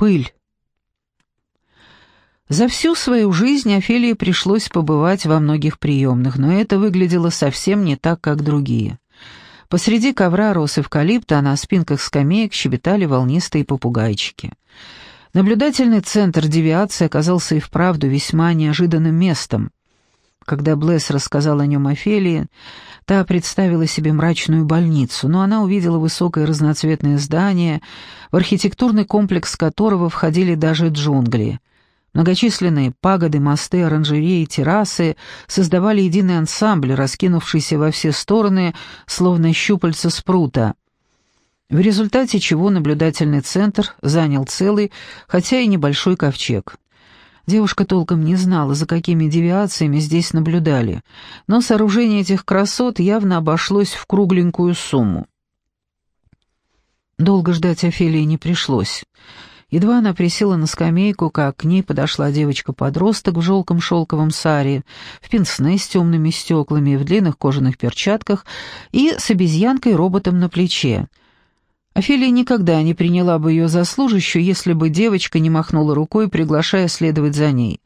Пыль. За всю свою жизнь Офелии пришлось побывать во многих приемных, но это выглядело совсем не так, как другие. Посреди ковра рос эвкалипт, а на спинках скамеек щебетали волнистые попугайчики. Наблюдательный центр девиации оказался и вправду весьма неожиданным местом. Когда Блесс рассказал о нем Офелии, та представила себе мрачную больницу, но она увидела высокое разноцветное здание, в архитектурный комплекс которого входили даже джунгли. Многочисленные пагоды, мосты, оранжереи, террасы создавали единый ансамбль, раскинувшийся во все стороны, словно щупальца спрута, в результате чего наблюдательный центр занял целый, хотя и небольшой ковчег. Девушка толком не знала, за какими девиациями здесь наблюдали, но сооружение этих красот явно обошлось в кругленькую сумму. Долго ждать Офелии не пришлось. Едва она присела на скамейку, как к ней подошла девочка-подросток в желтом шелковом саре, в пенсне с темными стеклами, в длинных кожаных перчатках и с обезьянкой-роботом на плече. Офелия никогда не приняла бы ее за служащую, если бы девочка не махнула рукой, приглашая следовать за ней.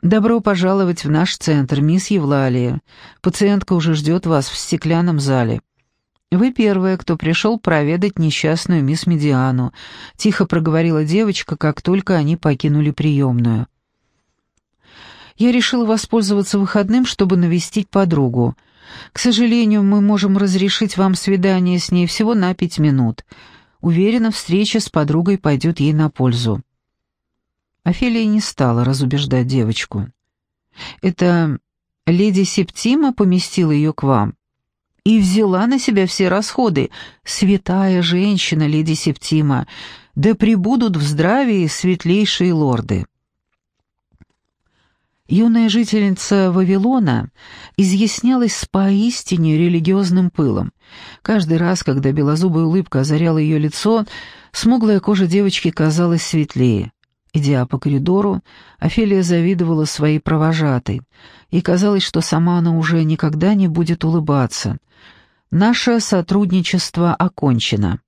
«Добро пожаловать в наш центр, мисс Евлалия. Пациентка уже ждет вас в стеклянном зале». «Вы первая, кто пришел проведать несчастную мисс Медиану», — тихо проговорила девочка, как только они покинули приемную. «Я решила воспользоваться выходным, чтобы навестить подругу. К сожалению, мы можем разрешить вам свидание с ней всего на пять минут. Уверена, встреча с подругой пойдет ей на пользу». Офелия не стала разубеждать девочку. «Это леди Септима поместила ее к вам?» и взяла на себя все расходы. Святая женщина, леди Септима, да пребудут в здравии светлейшие лорды. Юная жительница Вавилона изъяснялась с поистине религиозным пылом. Каждый раз, когда белозубая улыбка озаряла ее лицо, смуглая кожа девочки казалась светлее. Идя по коридору, Офелия завидовала своей провожатой, и казалось, что сама она уже никогда не будет улыбаться. Наше сотрудничество окончено.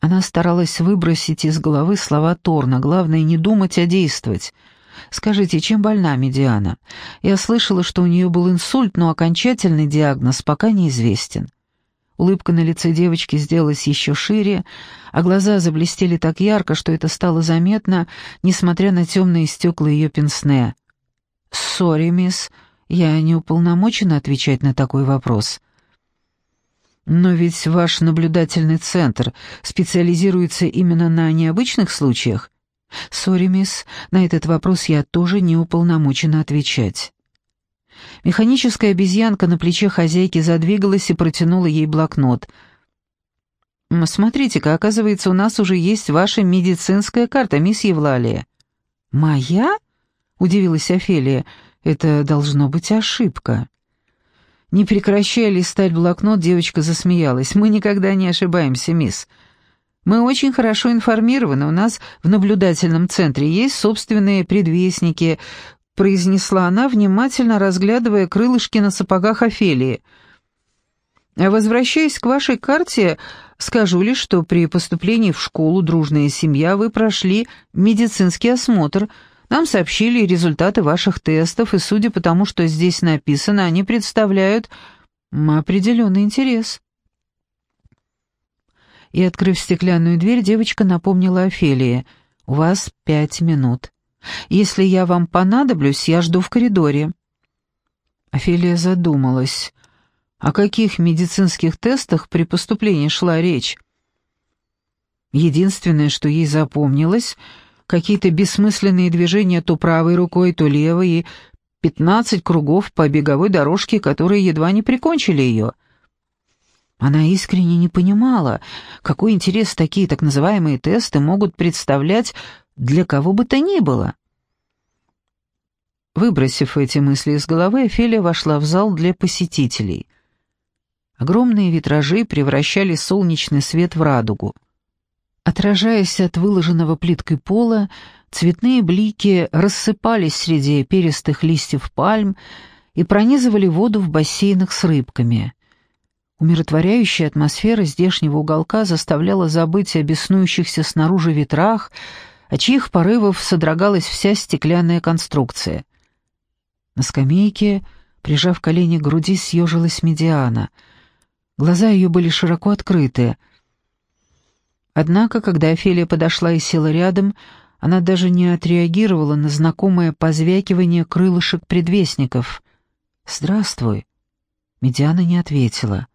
Она старалась выбросить из головы слова Торна, главное не думать, а действовать. «Скажите, чем больна Медиана? Я слышала, что у нее был инсульт, но окончательный диагноз пока неизвестен». Улыбка на лице девочки сделалась еще шире, а глаза заблестели так ярко, что это стало заметно, несмотря на темные стекла ее пенсне. «Sorry, мисс, я не уполномочена отвечать на такой вопрос». «Но ведь ваш наблюдательный центр специализируется именно на необычных случаях?» «Sorry, мисс, на этот вопрос я тоже не уполномочена отвечать». Механическая обезьянка на плече хозяйки задвигалась и протянула ей блокнот. «Смотрите-ка, оказывается, у нас уже есть ваша медицинская карта, мисс Евлалия». «Моя?» — удивилась Офелия. «Это должно быть ошибка». Не прекращая листать блокнот, девочка засмеялась. «Мы никогда не ошибаемся, мисс. Мы очень хорошо информированы, у нас в наблюдательном центре есть собственные предвестники, произнесла она, внимательно разглядывая крылышки на сапогах Офелии. «Возвращаясь к вашей карте, скажу лишь, что при поступлении в школу «Дружная семья» вы прошли медицинский осмотр. Нам сообщили результаты ваших тестов, и судя по тому, что здесь написано, они представляют определенный интерес». И, открыв стеклянную дверь, девочка напомнила Офелии. «У вас пять минут». Если я вам понадоблюсь, я жду в коридоре». Офелия задумалась. О каких медицинских тестах при поступлении шла речь? Единственное, что ей запомнилось, какие-то бессмысленные движения то правой рукой, то левой, и пятнадцать кругов по беговой дорожке, которые едва не прикончили ее. Она искренне не понимала, какой интерес такие так называемые тесты могут представлять для кого бы то ни было. Выбросив эти мысли из головы, Офелия вошла в зал для посетителей. Огромные витражи превращали солнечный свет в радугу. Отражаясь от выложенного плиткой пола, цветные блики рассыпались среди перистых листьев пальм и пронизывали воду в бассейнах с рыбками. Умиротворяющая атмосфера здешнего уголка заставляла забыть о беснующихся снаружи ветрах, от чьих порывов содрогалась вся стеклянная конструкция. На скамейке, прижав колени к груди, съежилась Медиана. Глаза ее были широко открыты. Однако, когда Офелия подошла и села рядом, она даже не отреагировала на знакомое позвякивание крылышек предвестников. «Здравствуй». Медиана не ответила.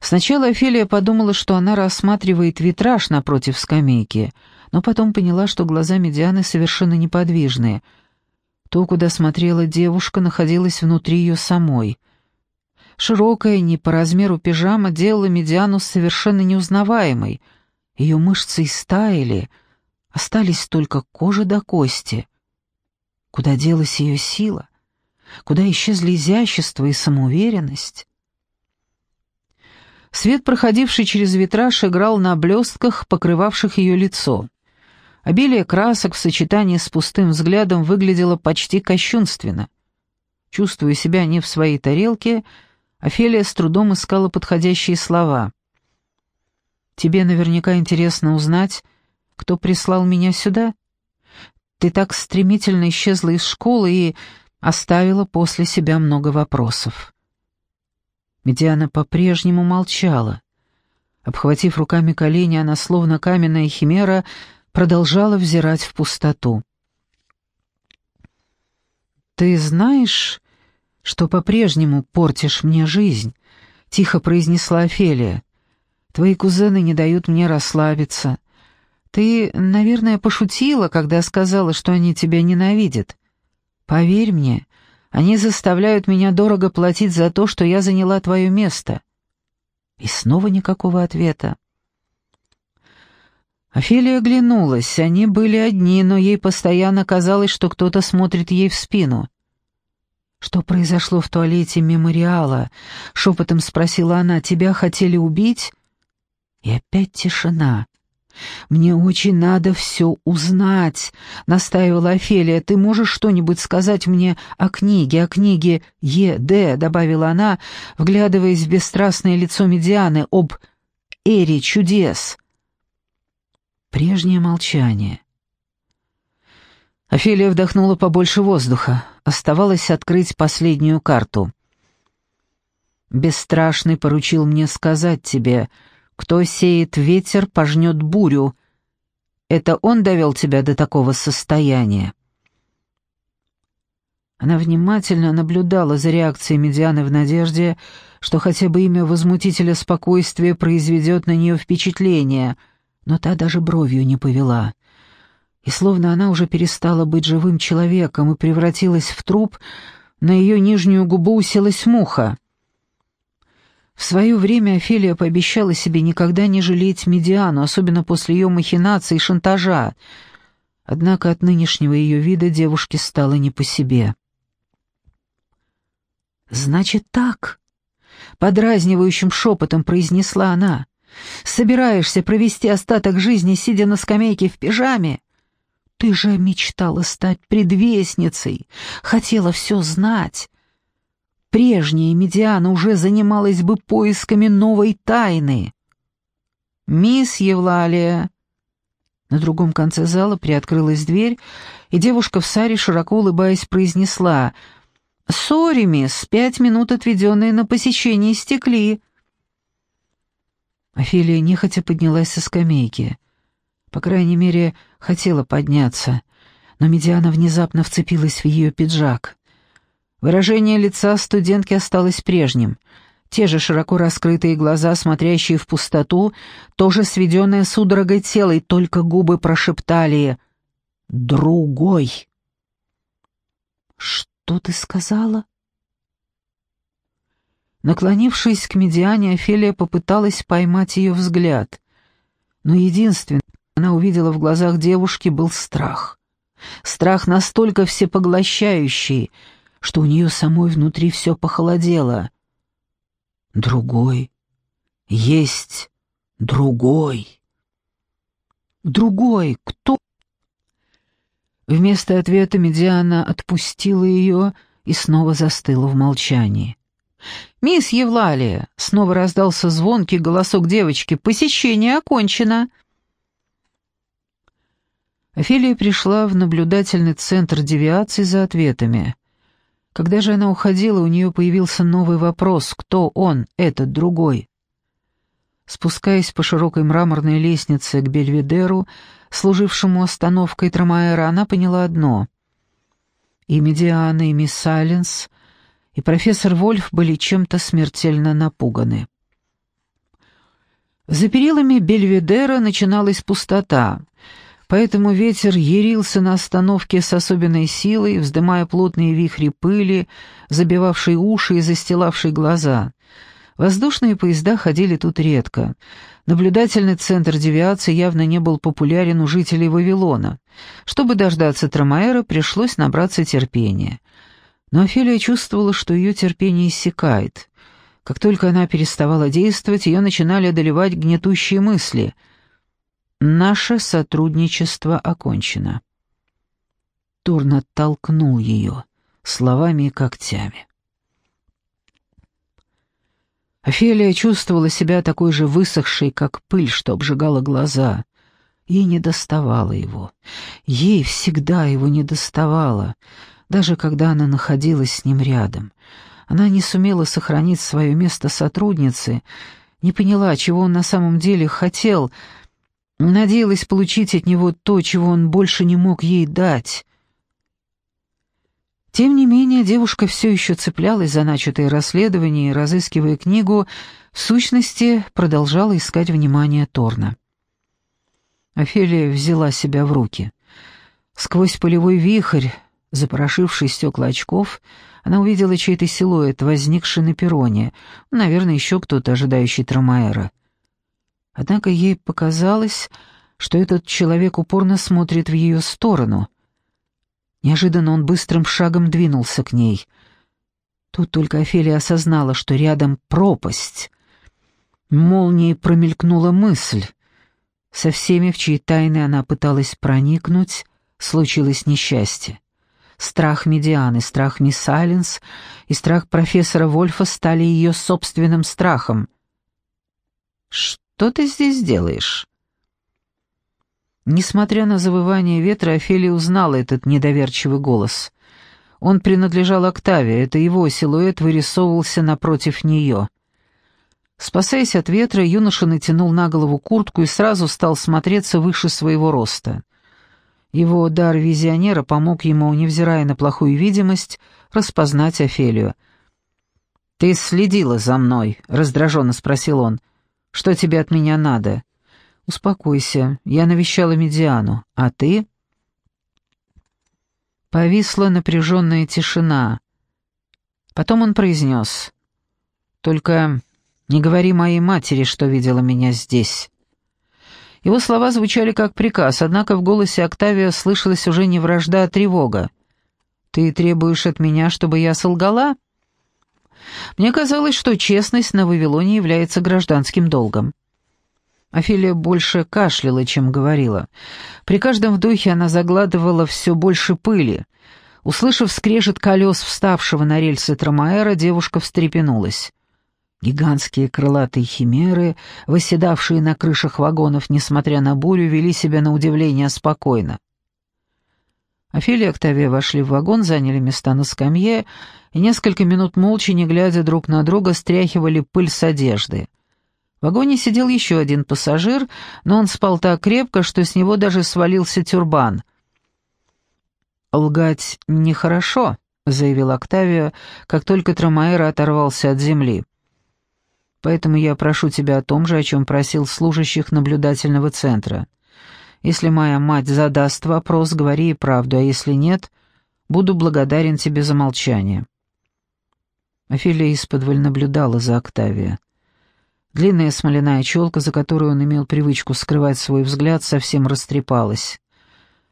Сначала Офелия подумала, что она рассматривает витраж напротив скамейки, но потом поняла, что глаза Медианы совершенно неподвижные. То, куда смотрела девушка, находилось внутри ее самой. Широкая, не по размеру пижама делала Медиану совершенно неузнаваемой. Ее мышцы истаяли, остались только кожа до кости. Куда делась ее сила? Куда исчезли изящество и самоуверенность? Свет, проходивший через витраж, играл на блестках, покрывавших ее лицо. Обилие красок в сочетании с пустым взглядом выглядело почти кощунственно. Чувствуя себя не в своей тарелке, Офелия с трудом искала подходящие слова. «Тебе наверняка интересно узнать, кто прислал меня сюда? Ты так стремительно исчезла из школы и оставила после себя много вопросов». Медиана по-прежнему молчала. Обхватив руками колени, она, словно каменная химера, продолжала взирать в пустоту. «Ты знаешь, что по-прежнему портишь мне жизнь?» — тихо произнесла Офелия. «Твои кузены не дают мне расслабиться. Ты, наверное, пошутила, когда сказала, что они тебя ненавидят. Поверь мне, они заставляют меня дорого платить за то, что я заняла твое место». И снова никакого ответа. Офелия оглянулась. Они были одни, но ей постоянно казалось, что кто-то смотрит ей в спину. «Что произошло в туалете мемориала?» — шепотом спросила она. «Тебя хотели убить?» И опять тишина. «Мне очень надо все узнать», — настаивала Офелия. «Ты можешь что-нибудь сказать мне о книге, о книге Е.Д.?» — добавила она, вглядываясь в бесстрастное лицо Медианы, об «Эре чудес». Прежнее молчание. Офелия вдохнула побольше воздуха. Оставалось открыть последнюю карту. «Бесстрашный поручил мне сказать тебе», кто сеет ветер, пожнет бурю. Это он довел тебя до такого состояния?» Она внимательно наблюдала за реакцией Медианы в надежде, что хотя бы имя возмутителя спокойствия произведет на нее впечатление, но та даже бровью не повела. И словно она уже перестала быть живым человеком и превратилась в труп, на ее нижнюю губу уселась муха. В свое время Офелия пообещала себе никогда не жалеть Медиану, особенно после ее махинаций и шантажа. Однако от нынешнего ее вида девушке стало не по себе. «Значит так», — подразнивающим шепотом произнесла она, — «собираешься провести остаток жизни, сидя на скамейке в пижаме? Ты же мечтала стать предвестницей, хотела все знать, Прежняя Медиана уже занималась бы поисками новой тайны. «Мисс Евлалия!» На другом конце зала приоткрылась дверь, и девушка в саре, широко улыбаясь, произнесла «Сори, мисс, пять минут, отведенные на посещение, истекли». Офелия нехотя поднялась со скамейки. По крайней мере, хотела подняться, но Медиана внезапно вцепилась в ее пиджак. Выражение лица студентки осталось прежним. Те же широко раскрытые глаза, смотрящие в пустоту, тоже сведенное судорогой тело, и только губы прошептали «Другой». «Что ты сказала?» Наклонившись к медиане, Офелия попыталась поймать ее взгляд. Но единственное, она увидела в глазах девушки, был страх. Страх настолько всепоглощающий, что у нее самой внутри все похолодело. Другой. Есть другой. Другой. Кто? Вместо ответа Медиана отпустила ее и снова застыла в молчании. «Мисс Евлалия!» — снова раздался звонкий голосок девочки. «Посещение окончено!» Офелия пришла в наблюдательный центр девиации за ответами. Когда же она уходила, у нее появился новый вопрос «Кто он, этот другой?» Спускаясь по широкой мраморной лестнице к Бельведеру, служившему остановкой Трамаэра, она поняла одно. И Медиана, и мисс Сайленс, и профессор Вольф были чем-то смертельно напуганы. За перилами Бельведера начиналась пустота, поэтому ветер ярился на остановке с особенной силой, вздымая плотные вихри пыли, забивавшие уши и застилавшие глаза. Воздушные поезда ходили тут редко. Наблюдательный центр девиации явно не был популярен у жителей Вавилона. Чтобы дождаться Трамаэра, пришлось набраться терпения. Но Офелия чувствовала, что ее терпение иссякает. Как только она переставала действовать, ее начинали одолевать гнетущие мысли. «Наше сотрудничество окончено». Турн оттолкнул ее словами и когтями. Офелия чувствовала себя такой же высохшей, как пыль, что обжигала глаза. Ей не доставало его. Ей всегда его не доставало, даже когда она находилась с ним рядом. Она не сумела сохранить свое место сотрудницы, не поняла, чего он на самом деле хотел, надеялась получить от него то, чего он больше не мог ей дать. Тем не менее, девушка все еще цеплялась за начатое расследование и, разыскивая книгу, в сущности продолжала искать внимание Торна. Офелия взяла себя в руки. Сквозь полевой вихрь, запорошивший стекла очков, она увидела чей-то силуэт, возникший на перроне, наверное, еще кто-то, ожидающий Трамаэра. Однако ей показалось, что этот человек упорно смотрит в ее сторону — Неожиданно он быстрым шагом двинулся к ней. Тут только Офелия осознала, что рядом пропасть. Молнией промелькнула мысль. Со всеми, в чьи тайны она пыталась проникнуть, случилось несчастье. Страх Медианы, страх мисс Сайленс и страх профессора Вольфа стали ее собственным страхом. «Что ты здесь делаешь?» Несмотря на завывание ветра, Офелия узнала этот недоверчивый голос. Он принадлежал Октавии, это его силуэт вырисовывался напротив нее. Спасаясь от ветра, юноша натянул на голову куртку и сразу стал смотреться выше своего роста. Его дар визионера помог ему, невзирая на плохую видимость, распознать Офелию. «Ты следила за мной?» — раздраженно спросил он. «Что тебе от меня надо?» «Успокойся, я навещала Медиану, а ты?» Повисла напряженная тишина. Потом он произнес. «Только не говори моей матери, что видела меня здесь». Его слова звучали как приказ, однако в голосе Октавия слышалась уже не вражда, а тревога. «Ты требуешь от меня, чтобы я солгала?» Мне казалось, что честность на Вавилоне является гражданским долгом. Офелия больше кашляла, чем говорила. При каждом вдохе она загладывала все больше пыли. Услышав скрежет колес вставшего на рельсы Трамаэра, девушка встрепенулась. Гигантские крылатые химеры, восседавшие на крышах вагонов, несмотря на бурю, вели себя на удивление спокойно. Офелия и Октавия вошли в вагон, заняли места на скамье и несколько минут молча, не глядя друг на друга, стряхивали пыль с одежды. В вагоне сидел еще один пассажир, но он спал так крепко, что с него даже свалился тюрбан. «Лгать нехорошо», — заявил Октавио, как только Трамаэра оторвался от земли. «Поэтому я прошу тебя о том же, о чем просил служащих наблюдательного центра. Если моя мать задаст вопрос, говори ей правду, а если нет, буду благодарен тебе за молчание». Офелия исподволь наблюдала за Октавио. Длинная смоляная челка, за которую он имел привычку скрывать свой взгляд, совсем растрепалась.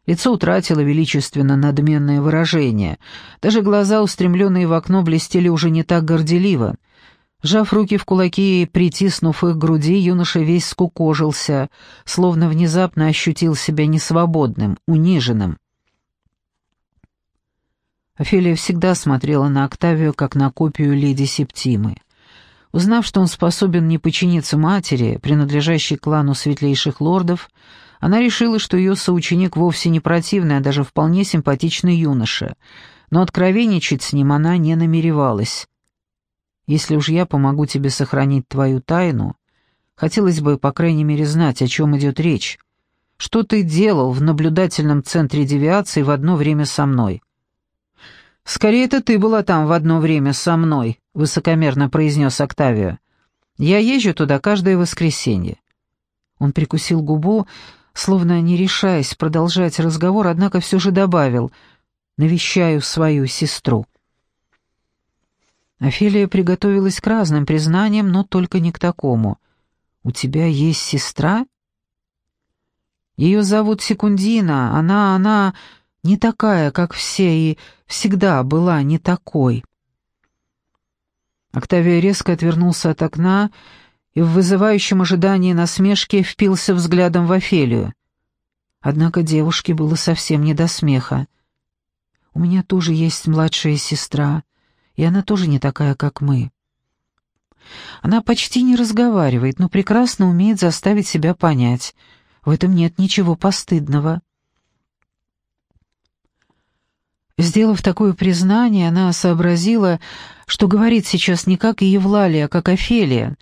Лицо утратило величественно надменное выражение. Даже глаза, устремленные в окно, блестели уже не так горделиво. Сжав руки в кулаки и притиснув их к груди, юноша весь скукожился, словно внезапно ощутил себя несвободным, униженным. Офелия всегда смотрела на Октавию как на копию леди Септимы. Узнав, что он способен не подчиниться матери, принадлежащей клану светлейших лордов, она решила, что ее соученик вовсе не противный, а даже вполне симпатичный юноша, но откровенничать с ним она не намеревалась. «Если уж я помогу тебе сохранить твою тайну, хотелось бы, по крайней мере, знать, о чем идет речь. Что ты делал в наблюдательном центре девиации в одно время со мной?» «Скорее, это ты была там в одно время со мной», — высокомерно произнес Октавио. «Я езжу туда каждое воскресенье». Он прикусил губу, словно не решаясь продолжать разговор, однако все же добавил «навещаю свою сестру». Офелия приготовилась к разным признаниям, но только не к такому. «У тебя есть сестра?» «Ее зовут Секундина, она, она...» не такая, как все, и всегда была не такой. Октавия резко отвернулся от окна и в вызывающем ожидании насмешки впился взглядом в Офелию. Однако девушке было совсем не до смеха. «У меня тоже есть младшая сестра, и она тоже не такая, как мы». Она почти не разговаривает, но прекрасно умеет заставить себя понять. В этом нет ничего постыдного. Сделав такое признание, она сообразила, что говорит сейчас не как Евлалия, а как Офелия.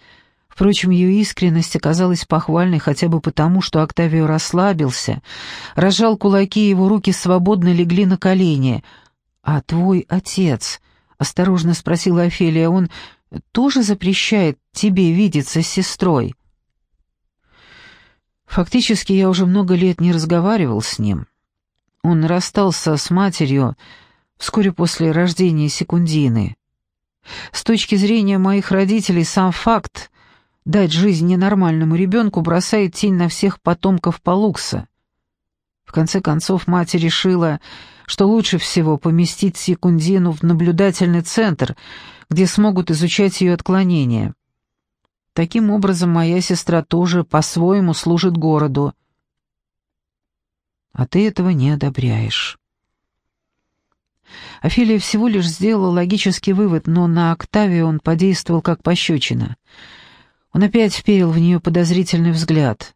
Впрочем, ее искренность оказалась похвальной хотя бы потому, что Октавио расслабился, разжал кулаки, его руки свободно легли на колени. «А твой отец?» — осторожно спросила Офелия. «Он тоже запрещает тебе видеться с сестрой?» «Фактически я уже много лет не разговаривал с ним». Он расстался с матерью вскоре после рождения Секундины. С точки зрения моих родителей сам факт дать жизнь ненормальному ребенку бросает тень на всех потомков Палукса. В конце концов, мать решила, что лучше всего поместить Секундину в наблюдательный центр, где смогут изучать ее отклонения. Таким образом, моя сестра тоже по-своему служит городу, а ты этого не одобряешь. Офелия всего лишь сделала логический вывод, но на Октавию он подействовал как пощечина. Он опять вперил в нее подозрительный взгляд.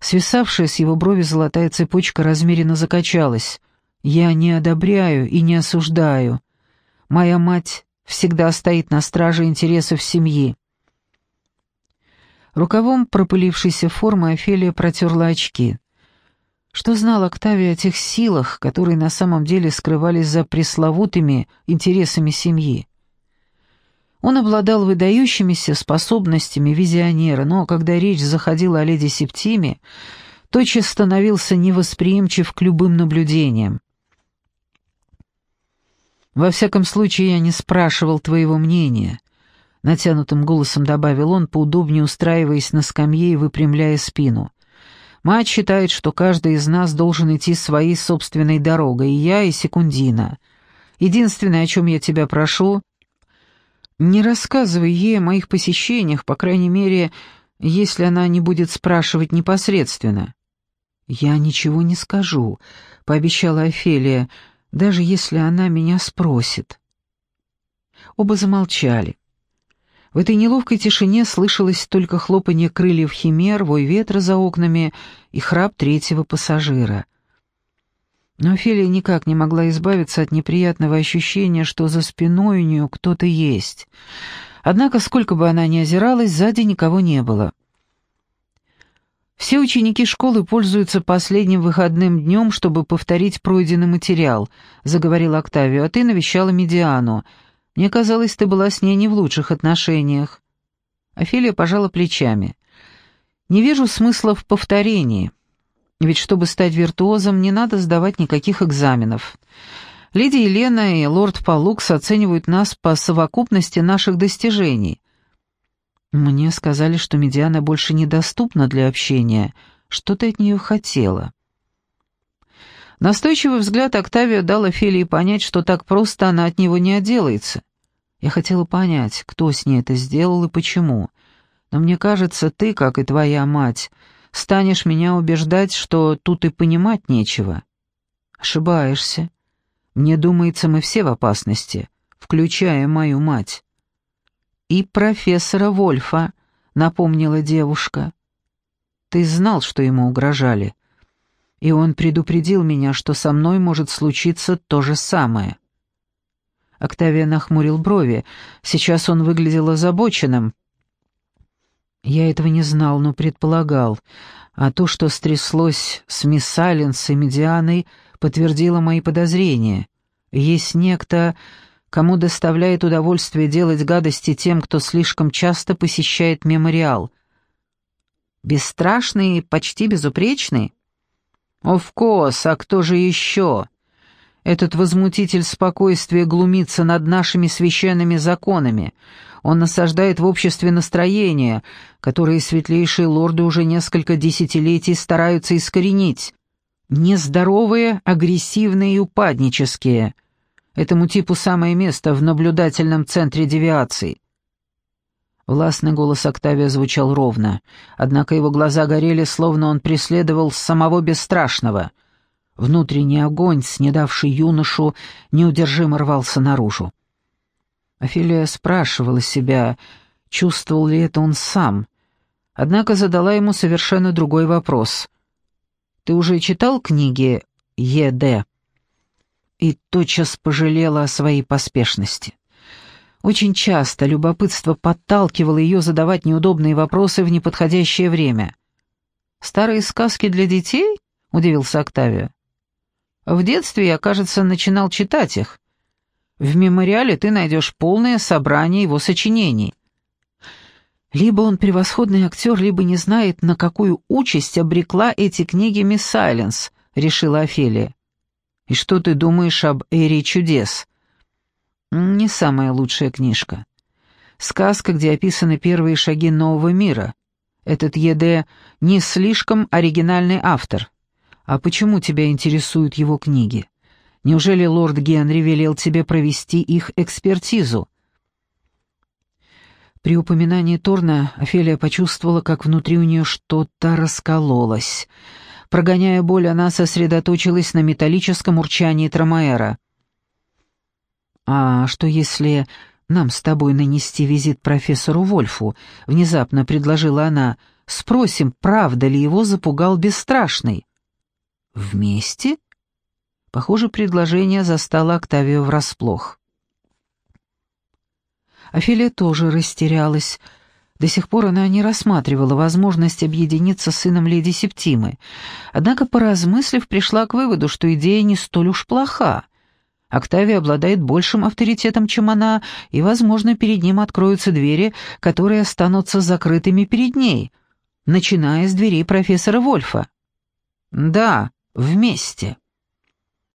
Свисавшая с его брови золотая цепочка размеренно закачалась. «Я не одобряю и не осуждаю. Моя мать всегда стоит на страже интересов семьи». Рукавом пропылившейся формы Офелия протерла очки. Что знал Октавия о тех силах, которые на самом деле скрывались за пресловутыми интересами семьи? Он обладал выдающимися способностями визионера, но когда речь заходила о леди Септиме, тотчас становился невосприимчив к любым наблюдениям. «Во всяком случае, я не спрашивал твоего мнения», — натянутым голосом добавил он, поудобнее устраиваясь на скамье и выпрямляя спину. Мать считает, что каждый из нас должен идти своей собственной дорогой, и я, и Секундина. Единственное, о чем я тебя прошу, не рассказывай ей о моих посещениях, по крайней мере, если она не будет спрашивать непосредственно». «Я ничего не скажу», — пообещала Офелия, «даже если она меня спросит». Оба замолчали. В этой неловкой тишине слышалось только хлопанье крыльев химер, вой ветра за окнами и храп третьего пассажира. Но Офелия никак не могла избавиться от неприятного ощущения, что за спиной у нее кто-то есть. Однако, сколько бы она ни озиралась, сзади никого не было. «Все ученики школы пользуются последним выходным днем, чтобы повторить пройденный материал», — заговорил Октавио, — «а ты навещала Медиану». Мне казалось, ты была с ней не в лучших отношениях». Офелия пожала плечами. «Не вижу смысла в повторении. Ведь чтобы стать виртуозом, не надо сдавать никаких экзаменов. Леди Елена и лорд Палукс оценивают нас по совокупности наших достижений. Мне сказали, что Медиана больше недоступна для общения. Что ты от нее хотела?» Настойчивый взгляд Октавия дал Офелии понять, что так просто она от него не отделается. Я хотела понять, кто с ней это сделал и почему. Но мне кажется, ты, как и твоя мать, станешь меня убеждать, что тут и понимать нечего. Ошибаешься. Мне думается, мы все в опасности, включая мою мать. И профессора Вольфа», — напомнила девушка. «Ты знал, что ему угрожали, и он предупредил меня, что со мной может случиться то же самое». Октавия нахмурил брови. Сейчас он выглядел озабоченным. «Я этого не знал, но предполагал. А то, что стряслось с мисс Сайленс и Медианой, подтвердило мои подозрения. Есть некто, кому доставляет удовольствие делать гадости тем, кто слишком часто посещает мемориал. Бесстрашный и почти безупречный? Овкос, а кто же еще? Этот возмутитель спокойствия глумится над нашими священными законами. Он насаждает в обществе настроения, которые светлейшие лорды уже несколько десятилетий стараются искоренить. Нездоровые, агрессивные и упаднические — Этому типу самое место в наблюдательном центре девиации. Властный голос Октавия звучал ровно, однако его глаза горели, словно он преследовал самого бесстрашного. Внутренний огонь, снедавший юношу, неудержимо рвался наружу. Офелия спрашивала себя, чувствовал ли это он сам, однако задала ему совершенно другой вопрос. «Ты уже читал книги Е.Д.?» И тотчас пожалела о своей поспешности. Очень часто любопытство подталкивало ее задавать неудобные вопросы в неподходящее время. «Старые сказки для детей?» — удивился Октавио. «В детстве я, кажется, начинал читать их. В мемориале ты найдешь полное собрание его сочинений». Либо он превосходный актер, либо не знает, на какую участь обрекла эти книги мисс Сайленс, решила Офелия. И что ты думаешь об Эре чудес? Не самая лучшая книжка. Сказка, где описаны первые шаги нового мира. Этот Е.Д. не слишком оригинальный автор. А почему тебя интересуют его книги? Неужели лорд Генри велел тебе провести их экспертизу? При упоминании Торна Офелия почувствовала, как внутри у нее что-то раскололось — Прогоняя боль, она сосредоточилась на металлическом урчании Трамаэра. «А что если нам с тобой нанести визит профессору Вольфу?» — внезапно предложила она. «Спросим, правда ли его запугал бесстрашный?» «Вместе?» Похоже, предложение застало Октавию врасплох. Офелия тоже растерялась, — до сих пор она не рассматривала возможность объединиться с сыном леди Септимы, однако, поразмыслив, пришла к выводу, что идея не столь уж плоха. Октавия обладает большим авторитетом, чем она, и, возможно, перед ним откроются двери, которые останутся закрытыми перед ней, начиная с дверей профессора Вольфа. «Да, вместе».